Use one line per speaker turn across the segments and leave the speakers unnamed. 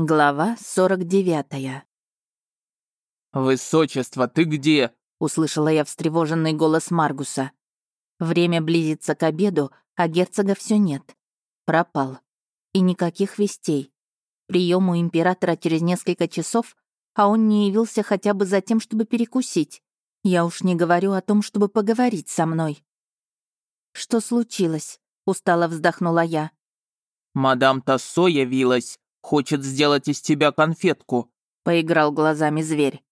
Глава 49.
«Высочество, ты где?»
— услышала я встревоженный голос Маргуса. Время близится к обеду, а герцога все нет. Пропал. И никаких вестей. Прием у императора через несколько часов, а он не явился хотя бы за тем, чтобы перекусить. Я уж не говорю о том, чтобы поговорить со мной. «Что случилось?» — устало вздохнула я.
«Мадам Тассо явилась», Хочет сделать из тебя конфетку», —
поиграл глазами зверь.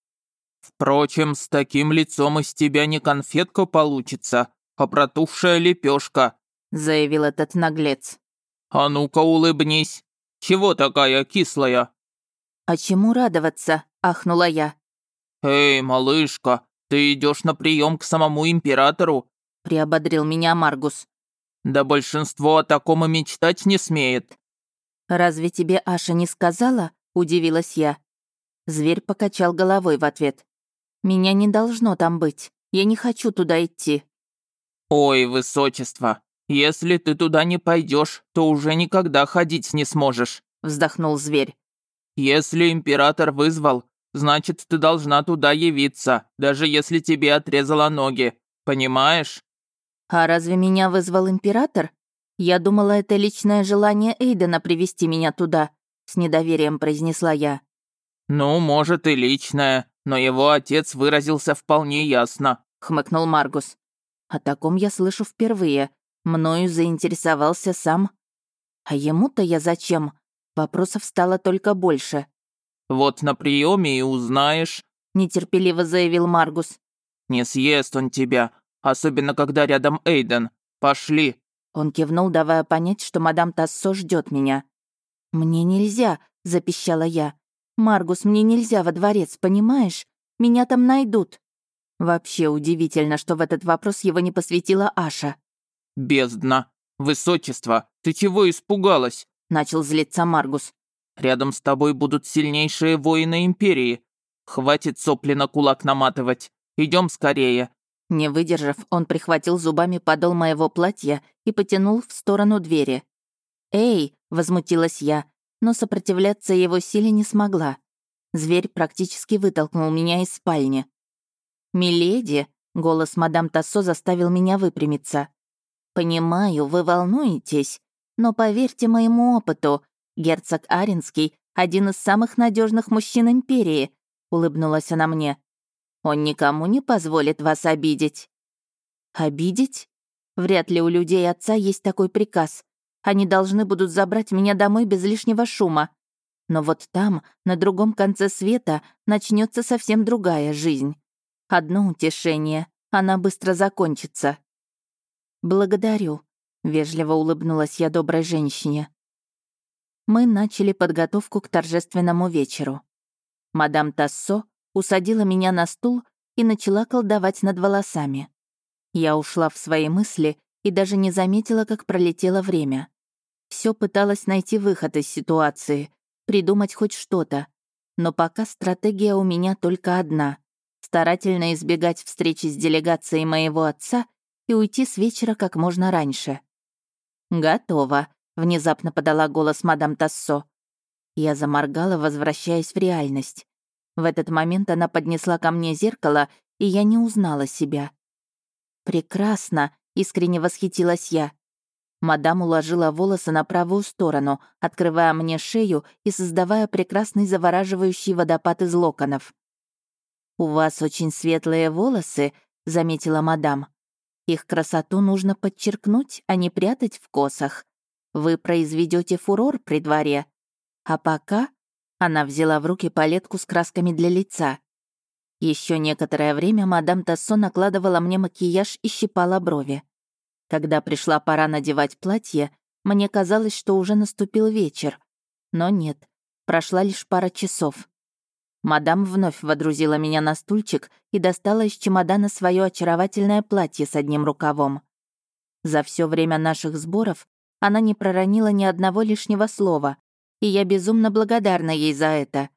«Впрочем, с таким лицом из тебя не конфетка получится, а протухшая лепешка,
заявил этот наглец.
«А ну-ка улыбнись. Чего такая кислая?»
«А чему радоваться?» — ахнула я.
«Эй, малышка, ты идешь на прием к самому императору?»
— приободрил меня Маргус.
«Да большинство о таком и мечтать не смеет.
«Разве тебе Аша не сказала?» — удивилась я. Зверь покачал головой в ответ. «Меня не должно там быть. Я не хочу туда идти».
«Ой, высочество, если ты туда не пойдешь, то уже никогда ходить не сможешь», — вздохнул зверь. «Если император вызвал, значит, ты должна туда явиться, даже если тебе отрезала ноги. Понимаешь?»
«А разве меня вызвал император?» «Я думала, это личное желание Эйдена привести меня туда», — с недоверием произнесла я.
«Ну, может, и личное, но его отец выразился вполне ясно», — хмыкнул Маргус.
«О таком я слышу впервые. Мною заинтересовался сам. А ему-то я зачем? Вопросов стало только больше».
«Вот на приеме и узнаешь», —
нетерпеливо заявил Маргус.
«Не съест он тебя, особенно когда рядом Эйден. Пошли».
Он кивнул, давая понять, что мадам Тассо ждет меня. «Мне нельзя», — запищала я. «Маргус, мне нельзя во дворец, понимаешь? Меня там найдут». Вообще удивительно, что в этот вопрос его не посвятила Аша.
«Бездна! Высочество! Ты чего испугалась?»
— начал злиться Маргус.
«Рядом с тобой будут сильнейшие воины Империи. Хватит сопли на кулак наматывать. Идем скорее.
Не выдержав, он прихватил зубами подол моего платья и потянул в сторону двери. «Эй!» — возмутилась я, но сопротивляться его силе не смогла. Зверь практически вытолкнул меня из спальни. «Миледи!» — голос мадам Тассо заставил меня выпрямиться. «Понимаю, вы волнуетесь, но поверьте моему опыту, герцог Аренский — один из самых надежных мужчин Империи», — улыбнулась она мне. Он никому не позволит вас обидеть». «Обидеть? Вряд ли у людей отца есть такой приказ. Они должны будут забрать меня домой без лишнего шума. Но вот там, на другом конце света, начнется совсем другая жизнь. Одно утешение. Она быстро закончится. «Благодарю», — вежливо улыбнулась я доброй женщине. Мы начали подготовку к торжественному вечеру. Мадам Тассо усадила меня на стул и начала колдовать над волосами. Я ушла в свои мысли и даже не заметила, как пролетело время. Все пыталась найти выход из ситуации, придумать хоть что-то. Но пока стратегия у меня только одна — старательно избегать встречи с делегацией моего отца и уйти с вечера как можно раньше. «Готово», — внезапно подала голос мадам Тассо. Я заморгала, возвращаясь в реальность. В этот момент она поднесла ко мне зеркало, и я не узнала себя. «Прекрасно!» — искренне восхитилась я. Мадам уложила волосы на правую сторону, открывая мне шею и создавая прекрасный завораживающий водопад из локонов. «У вас очень светлые волосы», — заметила мадам. «Их красоту нужно подчеркнуть, а не прятать в косах. Вы произведете фурор при дворе. А пока она взяла в руки палетку с красками для лица. Еще некоторое время мадам Тассо накладывала мне макияж и щипала брови. Когда пришла пора надевать платье, мне казалось, что уже наступил вечер. Но нет, прошла лишь пара часов. Мадам вновь водрузила меня на стульчик и достала из чемодана свое очаровательное платье с одним рукавом. За все время наших сборов она не проронила ни одного лишнего слова, и я безумно благодарна ей за это.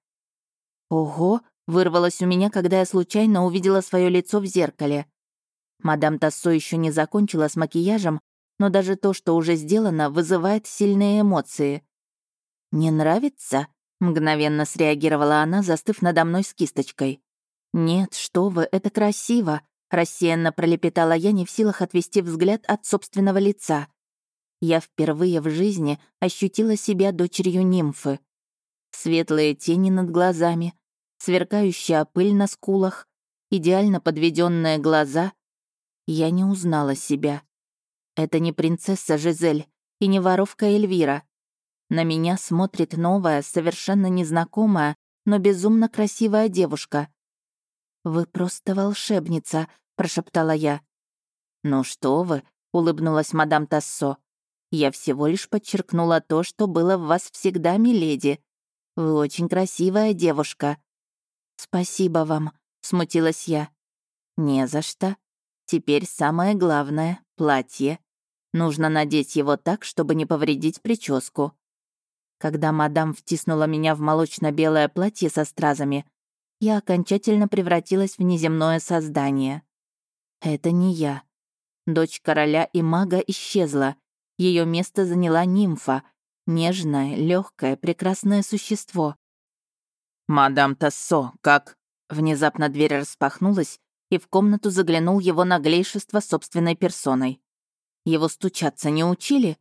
«Ого!» — вырвалось у меня, когда я случайно увидела свое лицо в зеркале. Мадам Тассо еще не закончила с макияжем, но даже то, что уже сделано, вызывает сильные эмоции. «Не нравится?» — Мгновенно среагировала она, застыв надо мной с кисточкой. «Нет, что вы, это красиво!» Рассеянно пролепетала я, не в силах отвести взгляд от собственного лица. Я впервые в жизни ощутила себя дочерью нимфы. Светлые тени над глазами, сверкающая пыль на скулах, идеально подведенные глаза. Я не узнала себя. Это не принцесса Жизель и не воровка Эльвира. На меня смотрит новая, совершенно незнакомая, но безумно красивая девушка. «Вы просто волшебница», — прошептала я. «Ну что вы», — улыбнулась мадам Тассо. «Я всего лишь подчеркнула то, что было в вас всегда, миледи. Вы очень красивая девушка». «Спасибо вам», — смутилась я. «Не за что. Теперь самое главное — платье. Нужно надеть его так, чтобы не повредить прическу». Когда мадам втиснула меня в молочно-белое платье со стразами, я окончательно превратилась в неземное создание. Это не я. Дочь короля и мага исчезла. Ее место заняла нимфа, нежное, легкое, прекрасное существо.
«Мадам Тассо, как?»
Внезапно дверь распахнулась, и в комнату заглянул его наглейшество собственной персоной. Его стучаться не учили?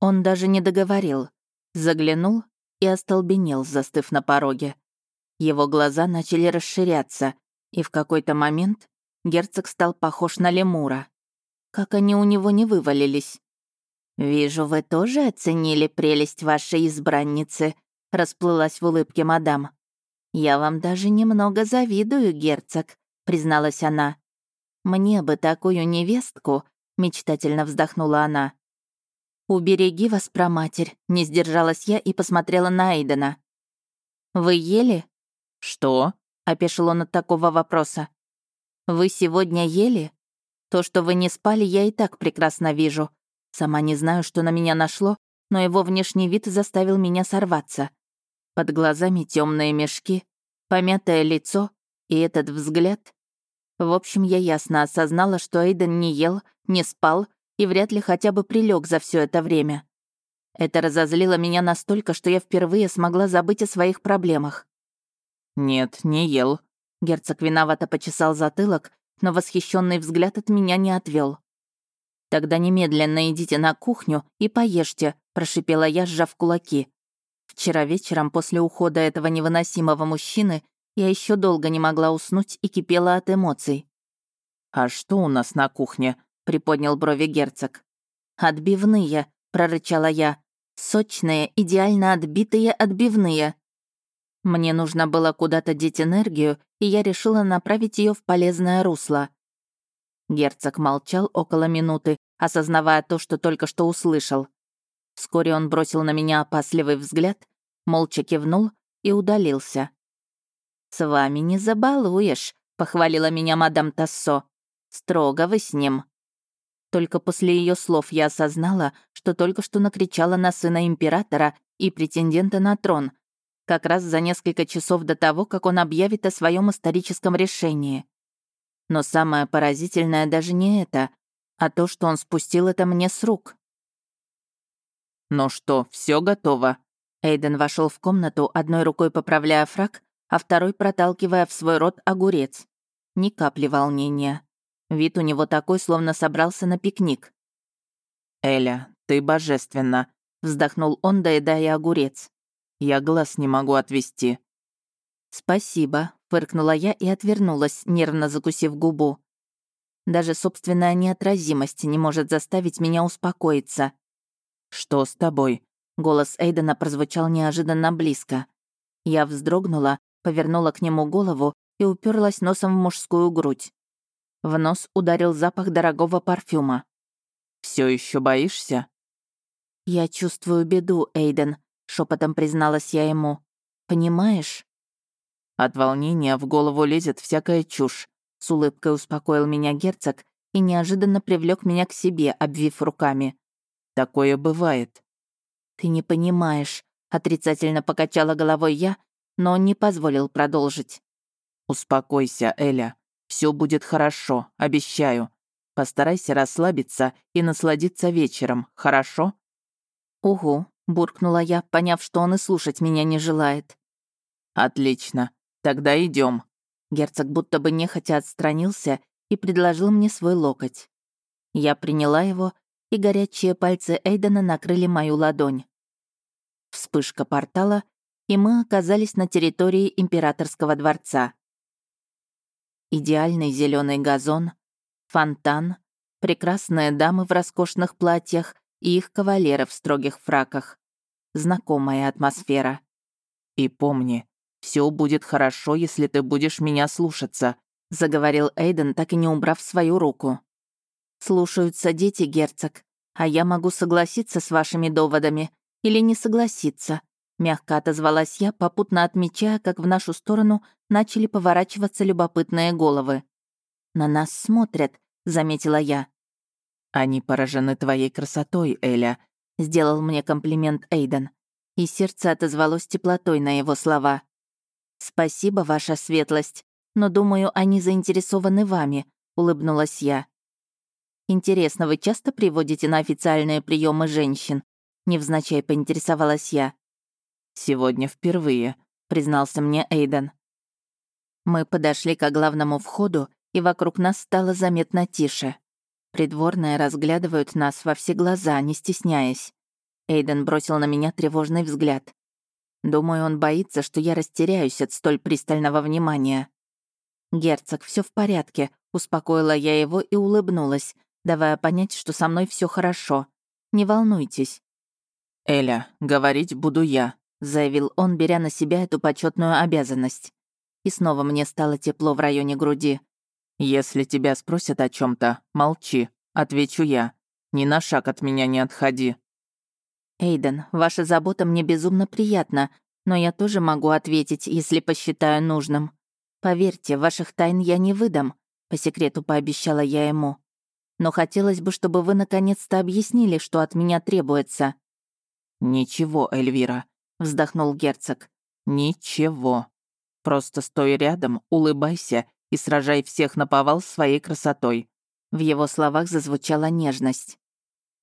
Он даже не договорил. Заглянул и остолбенел, застыв на пороге. Его глаза начали расширяться, и в какой-то момент герцог стал похож на лемура. Как они у него не вывалились. «Вижу, вы тоже оценили прелесть вашей избранницы», — расплылась в улыбке мадам. «Я вам даже немного завидую, герцог», — призналась она. «Мне бы такую невестку», — мечтательно вздохнула она. «Убереги вас, проматерь», — не сдержалась я и посмотрела на Эйдена. «Вы ели?»
«Что?»
— опешил он от такого вопроса. «Вы сегодня ели? То, что вы не спали, я и так прекрасно вижу. Сама не знаю, что на меня нашло, но его внешний вид заставил меня сорваться. Под глазами темные мешки, помятое лицо и этот взгляд. В общем, я ясно осознала, что Эйден не ел, не спал и вряд ли хотя бы прилег за все это время. Это разозлило меня настолько, что я впервые смогла забыть о своих проблемах.
«Нет, не ел».
Герцог виновато почесал затылок, но восхищенный взгляд от меня не отвел. «Тогда немедленно идите на кухню и поешьте», — прошипела я, сжав кулаки. Вчера вечером после ухода этого невыносимого мужчины я еще долго не могла уснуть и кипела от эмоций.
«А что у нас на кухне?» — приподнял брови герцог.
«Отбивные», — прорычала я. «Сочные, идеально отбитые отбивные». Мне нужно было куда-то деть энергию, и я решила направить ее в полезное русло. Герцог молчал около минуты, осознавая то, что только что услышал. Вскоре он бросил на меня опасливый взгляд, молча кивнул и удалился. «С вами не забалуешь», — похвалила меня мадам Тассо. «Строго вы с ним». Только после ее слов я осознала, что только что накричала на сына императора и претендента на трон, как раз за несколько часов до того, как он объявит о своем историческом решении. Но самое поразительное даже не это, а то, что он спустил это мне с рук.
«Ну что, все готово?»
Эйден вошел в комнату, одной рукой поправляя фраг, а второй проталкивая в свой рот огурец. Ни капли волнения. Вид у него такой, словно собрался на пикник.
«Эля, ты божественна», — вздохнул он, доедая огурец. Я глаз не могу отвести».
«Спасибо», — фыркнула я и отвернулась, нервно закусив губу. Даже собственная неотразимость не может заставить меня успокоиться.
«Что с тобой?»
Голос Эйдена прозвучал неожиданно близко. Я вздрогнула, повернула к нему голову и уперлась носом в мужскую грудь. В нос ударил запах дорогого парфюма.
Все еще боишься?»
«Я чувствую беду, Эйден», шепотом призналась я ему. Понимаешь?
От волнения в голову лезет всякая чушь. С улыбкой успокоил меня герцог и неожиданно привлек меня к себе, обвив руками. Такое бывает.
Ты не понимаешь, отрицательно покачала головой я, но он не позволил продолжить.
Успокойся, Эля. Все будет хорошо, обещаю. Постарайся расслабиться и насладиться вечером, хорошо?
Угу, буркнула я, поняв, что он и слушать меня не желает.
«Отлично. Тогда идем.
Герцог будто бы нехотя отстранился и предложил мне свой локоть. Я приняла его, и горячие пальцы Эйдена накрыли мою ладонь. Вспышка портала, и мы оказались на территории императорского дворца. Идеальный зеленый газон, фонтан, прекрасные дамы в роскошных платьях и их кавалеры в строгих фраках. Знакомая атмосфера.
«И помни, все будет хорошо, если ты будешь меня слушаться»,
заговорил Эйден, так и не убрав свою руку. «Слушаются дети, герцог, а я могу согласиться с вашими доводами или не согласиться», мягко отозвалась я, попутно отмечая, как в нашу сторону начали поворачиваться любопытные головы. «На нас смотрят», — заметила я.
«Они поражены твоей красотой, Эля», — сделал мне комплимент Эйден,
и сердце отозвалось теплотой на его слова. «Спасибо, ваша светлость, но, думаю, они заинтересованы вами», — улыбнулась я. «Интересно, вы часто приводите на официальные приемы женщин?» — невзначай поинтересовалась я.
«Сегодня впервые», — признался мне Эйден.
Мы подошли к главному входу, и вокруг нас стало заметно тише. Придворные разглядывают нас во все глаза, не стесняясь. Эйден бросил на меня тревожный взгляд. Думаю, он боится, что я растеряюсь от столь пристального внимания. «Герцог, все в порядке», — успокоила я его и улыбнулась, давая понять, что со мной все хорошо. «Не волнуйтесь».
«Эля, говорить буду я», — заявил он, беря на себя эту почетную обязанность. И снова мне стало тепло в районе груди. «Если тебя спросят о чем то молчи», — отвечу я. «Ни на шаг от меня не отходи».
«Эйден, ваша забота мне безумно приятна, но я тоже могу ответить, если посчитаю нужным. Поверьте, ваших тайн я не выдам», — по секрету пообещала я ему. «Но хотелось бы, чтобы вы наконец-то объяснили, что от меня требуется».
«Ничего, Эльвира», — вздохнул герцог. «Ничего. Просто стой рядом, улыбайся и сражай всех на повал своей красотой».
В его словах зазвучала нежность.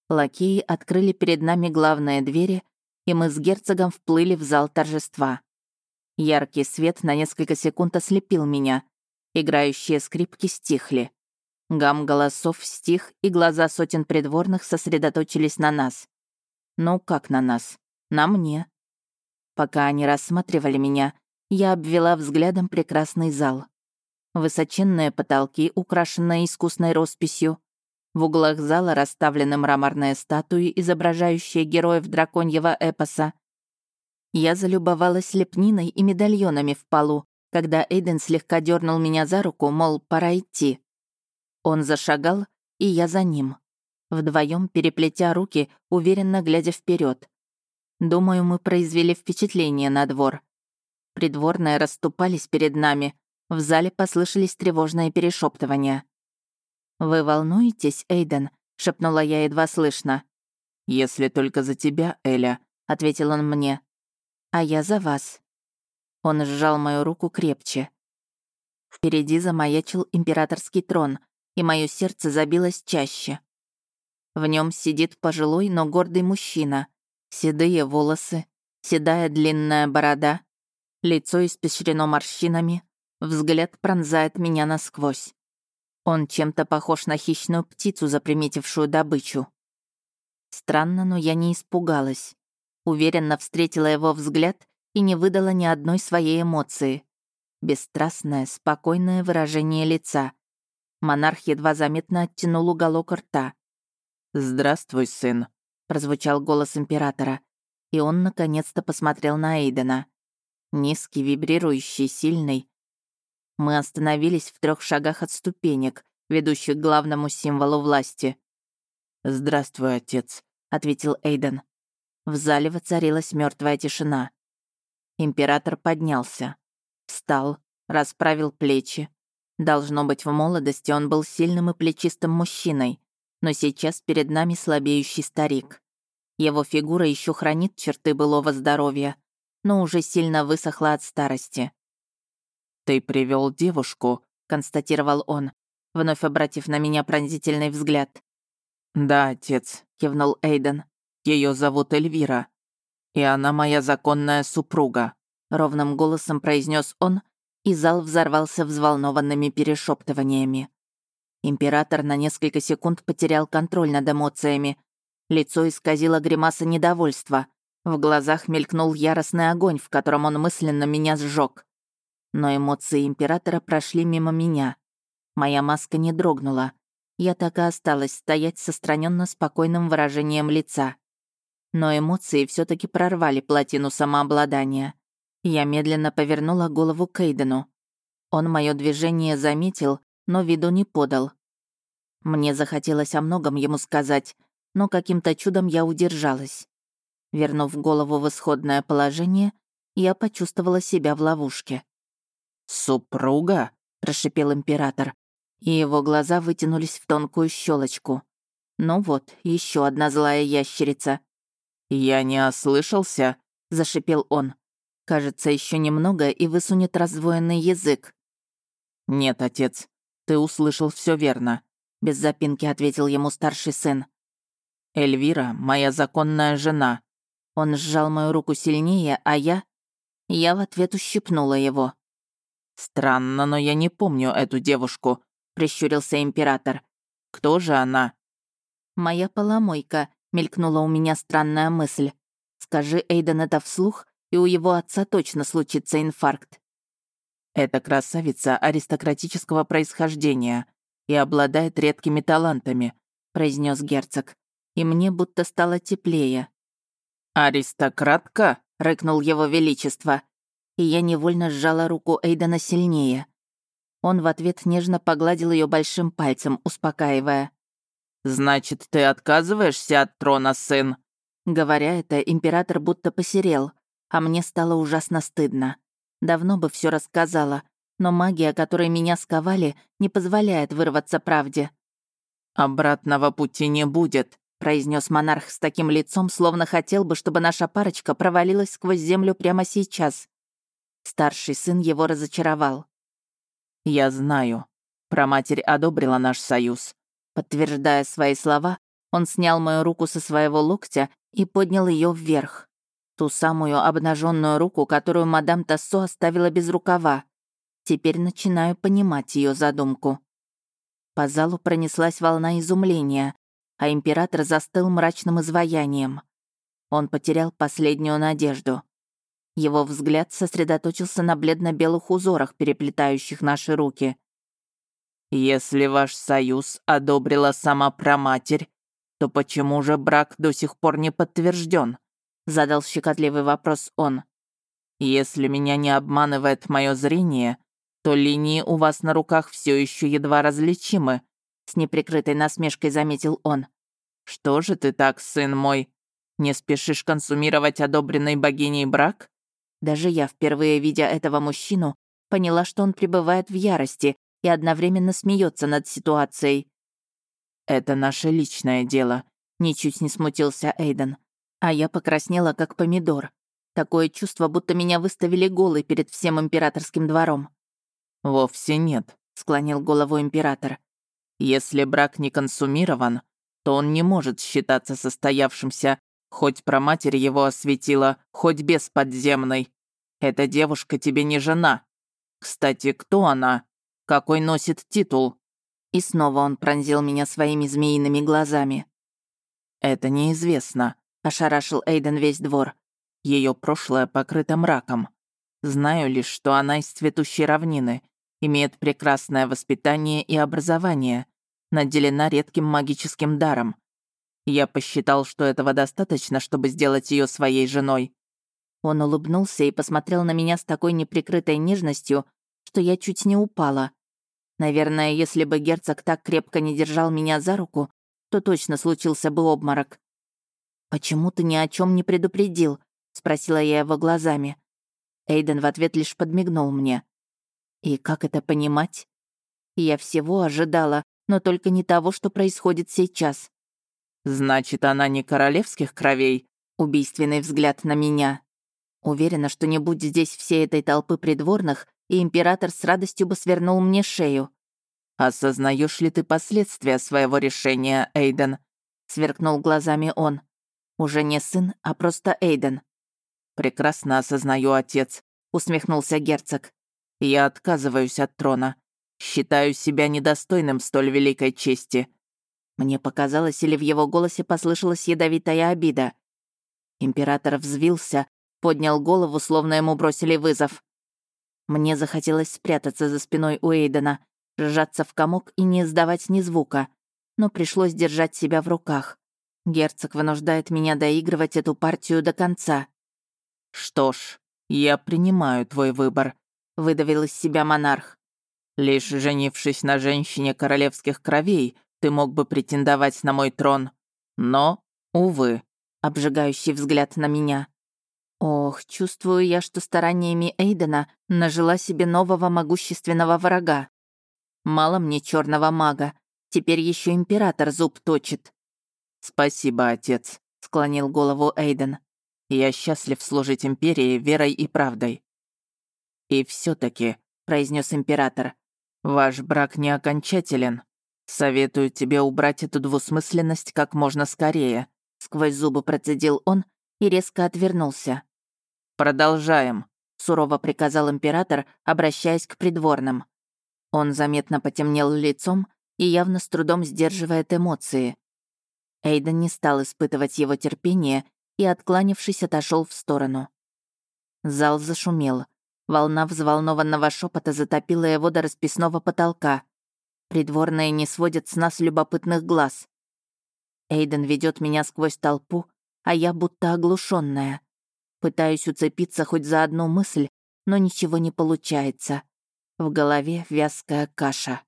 Лакеи открыли перед нами главные двери, и мы с герцогом вплыли в зал торжества. Яркий свет на несколько секунд ослепил меня. Играющие скрипки стихли. Гам голосов стих, и глаза сотен придворных сосредоточились на нас. Ну, как на нас? На мне. Пока они рассматривали меня, я обвела взглядом прекрасный зал. Высоченные потолки, украшенные искусной росписью. В углах зала расставлены мраморные статуи, изображающие героев драконьего эпоса. Я залюбовалась лепниной и медальонами в полу, когда Эйден слегка дернул меня за руку, мол, пора идти. Он зашагал, и я за ним. Вдвоем переплетя руки, уверенно глядя вперед. Думаю, мы произвели впечатление на двор. Придворные расступались перед нами, в зале послышались тревожные перешептывания. «Вы волнуетесь, Эйден?» — шепнула я едва слышно.
«Если только за тебя, Эля», — ответил он мне.
«А я за вас». Он сжал мою руку крепче. Впереди замаячил императорский трон, и мое сердце забилось чаще. В нем сидит пожилой, но гордый мужчина. Седые волосы, седая длинная борода, лицо испещрено морщинами, Взгляд пронзает меня насквозь. Он чем-то похож на хищную птицу, заприметившую добычу. Странно, но я не испугалась. Уверенно встретила его взгляд и не выдала ни одной своей эмоции. Бесстрастное, спокойное выражение лица. Монарх едва заметно оттянул уголок рта.
«Здравствуй, сын», — прозвучал голос императора, и он наконец-то посмотрел на Эйдена. Низкий, вибрирующий, сильный,
мы остановились в трех шагах от ступенек, ведущих к главному символу власти.
«Здравствуй, отец», — ответил Эйден.
В зале воцарилась мертвая тишина. Император поднялся. Встал, расправил плечи. Должно быть, в молодости он был сильным и плечистым мужчиной, но сейчас перед нами слабеющий старик. Его фигура еще хранит черты былого здоровья, но уже сильно высохла от старости.
«Ты привел девушку», — констатировал он, вновь обратив на меня пронзительный взгляд. «Да, отец», — кивнул Эйден. Ее зовут Эльвира. «И она моя законная супруга», — ровным голосом произнес он, и зал взорвался взволнованными перешептываниями. Император на несколько секунд потерял контроль над эмоциями. Лицо исказило гримаса недовольства. В глазах мелькнул яростный огонь, в котором он мысленно меня сжег. Но эмоции императора прошли мимо меня. Моя маска не дрогнула. Я так и осталась стоять с отстраненно спокойным выражением лица но эмоции все таки прорвали плотину самообладания. Я медленно повернула голову к Эйдену. Он мое движение заметил, но виду не подал. Мне захотелось о многом ему сказать, но каким-то чудом я удержалась. Вернув голову в исходное положение, я почувствовала себя в ловушке. «Супруга?» — прошипел император, и его глаза вытянулись в тонкую щелочку. Ну вот, еще одна злая ящерица. «Я не ослышался?» — зашипел он. Кажется, еще немного и высунет раздвоенный язык. «Нет, отец, ты услышал все верно», — без запинки ответил ему старший сын. «Эльвира — моя законная жена». Он сжал мою руку сильнее, а я... Я в ответ ущипнула его. «Странно, но я не помню эту девушку», — прищурился император. «Кто же она?» «Моя поломойка», мелькнула у меня странная мысль. Скажи Эйден это вслух, и у его отца точно случится инфаркт. Эта красавица аристократического происхождения и обладает редкими талантами, произнес герцог. И мне будто стало теплее. «Аристократка?» — рыкнул его величество. И я невольно сжала руку Эйдена сильнее. Он в ответ нежно погладил ее большим пальцем, успокаивая. «Значит, ты отказываешься от трона, сын?» Говоря это, император будто посерел, а мне стало ужасно стыдно. Давно бы все рассказала, но магия, которой меня сковали, не позволяет вырваться правде. «Обратного пути не будет», — произнес монарх с таким лицом, словно хотел бы, чтобы наша парочка провалилась сквозь землю прямо сейчас. Старший сын его разочаровал. «Я знаю. Проматерь одобрила наш союз. Подтверждая свои слова, он снял мою руку со своего локтя и поднял ее вверх. Ту самую обнаженную руку, которую мадам Тассо оставила без рукава. Теперь начинаю понимать ее задумку. По залу пронеслась волна изумления, а император застыл мрачным изваянием. Он потерял последнюю надежду. Его взгляд сосредоточился на бледно-белых узорах, переплетающих наши руки. Если ваш союз одобрила сама проматерь, то почему же брак до сих пор не подтвержден? Задал щекотливый вопрос он. Если меня не обманывает мое зрение, то линии у вас на руках все еще едва различимы, с неприкрытой насмешкой заметил он. Что же ты так, сын мой? Не спешишь консумировать одобренный богиней брак? Даже я, впервые видя этого мужчину, поняла, что он пребывает в ярости и одновременно смеется над ситуацией. «Это наше личное дело», — ничуть не смутился Эйден. А я покраснела, как помидор. Такое чувство, будто меня выставили голой перед всем императорским двором. «Вовсе нет», — склонил голову император. «Если брак не консумирован, то он не может считаться состоявшимся, хоть про матерь его осветила, хоть без подземной. Эта девушка тебе не жена. Кстати, кто она? какой носит титул». И снова он пронзил меня своими змеиными глазами. «Это неизвестно», — ошарашил Эйден весь двор. Ее прошлое покрыто мраком. Знаю лишь, что она из цветущей равнины, имеет прекрасное воспитание и образование, наделена редким магическим даром. Я посчитал, что этого достаточно, чтобы сделать ее своей женой. Он улыбнулся и посмотрел на меня с такой неприкрытой нежностью, что я чуть не упала. Наверное, если бы герцог так крепко не держал меня за руку, то точно случился бы обморок. «Почему ты ни о чем не предупредил?» — спросила я его глазами. Эйден в ответ лишь подмигнул мне. «И как это понимать?» Я всего ожидала, но только не того, что происходит сейчас. «Значит, она не королевских кровей?» Убийственный взгляд на меня. Уверена, что не будь здесь всей этой толпы придворных, и император с радостью бы свернул мне шею. «Осознаешь ли ты последствия своего решения, Эйден?» — сверкнул глазами он. «Уже не сын, а просто Эйден. «Прекрасно осознаю, отец», — усмехнулся герцог. «Я отказываюсь от трона. Считаю себя недостойным столь великой чести».
Мне показалось, или в его голосе послышалась ядовитая обида. Император взвился, поднял голову, словно ему бросили вызов. Мне захотелось спрятаться за спиной у Эйдена, сжаться в комок и не издавать ни звука, но пришлось держать себя в руках. Герцог вынуждает меня доигрывать эту партию до конца.
«Что ж, я принимаю твой выбор», — выдавил из себя монарх. «Лишь женившись на женщине королевских кровей, ты мог бы претендовать на мой трон. Но, увы», — обжигающий взгляд на меня.
Ох, чувствую я, что стараниями Эйдена нажила себе нового могущественного врага. Мало мне черного мага, теперь еще император зуб точит.
«Спасибо, отец», — склонил голову Эйден. «Я счастлив служить империи верой и правдой». «И все таки произнес император, — «ваш брак не окончателен. Советую тебе убрать эту двусмысленность как можно скорее», — сквозь зубы процедил он и резко отвернулся.
«Продолжаем», — сурово приказал император, обращаясь к придворным. Он заметно потемнел лицом и явно с трудом сдерживает эмоции. Эйден не стал испытывать его терпение и, откланившись, отошел в сторону. Зал зашумел. Волна взволнованного шепота затопила его до расписного потолка. Придворные не сводят с нас любопытных глаз. Эйден ведет меня сквозь толпу, а я будто оглушенная. Пытаюсь уцепиться хоть за одну мысль, но ничего не получается. В голове вязкая каша.